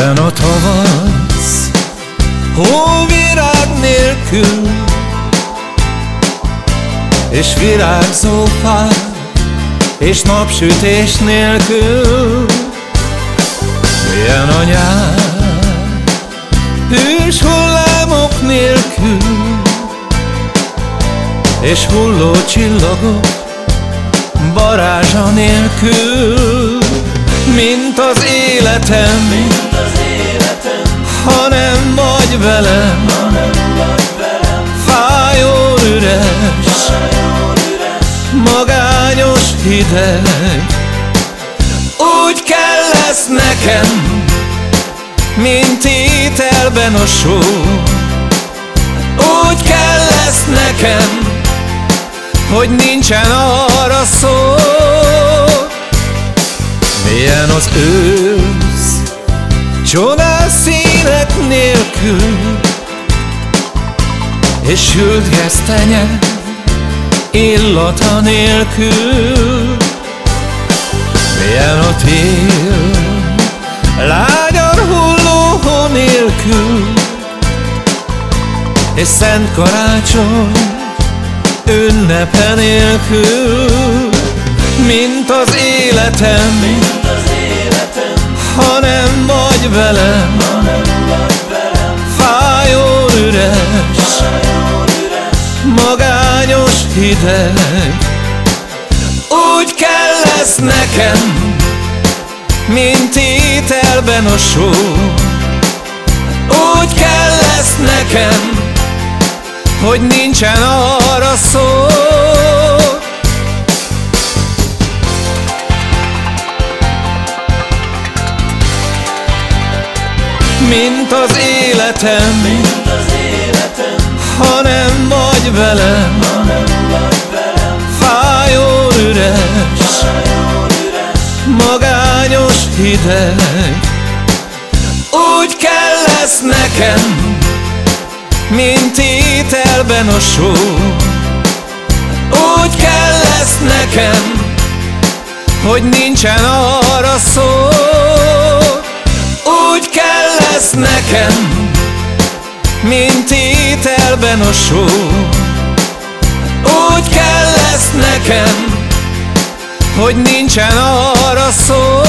Milyen a tavasz, hóvirág nélkül És virágzó fák, és napsütés nélkül. Milyen a nyár, hűs hullámok nélkül És hulló csillagok varázsa nélkül. Mint az életem, mint ha nem vagy velem, ha nem vagy velem fájó üres, magányos hideg. Úgy kell lesz nekem, mint ételben a só, úgy kell lesz nekem, hogy nincsen arra szó. Milyen az ősz Csodás színek nélkül És sült gesztenye Illata nélkül. Milyen a tél Lágyan hulló hó nélkül És szent karácsony Ünnepe nélkül. Mint az életem, mint az életem ha vagy velem, ha nem vagy velem fájó üres, fájó üres, magányos hideg. Úgy kell lesz nekem, mint ételben a só, úgy kell lesz nekem, hogy nincsen arra szó. Mint az életem, mint az életem ha nem vagy velem, ha nem vagy velem fájó üres, fájó üres, magányos hideg. Úgy kell lesz nekem, mint ételben a só, úgy kell lesz nekem, hogy nincsen arra szó. Lesz nekem, mint ételben a só. Úgy kell lesz nekem, hogy nincsen arra szó.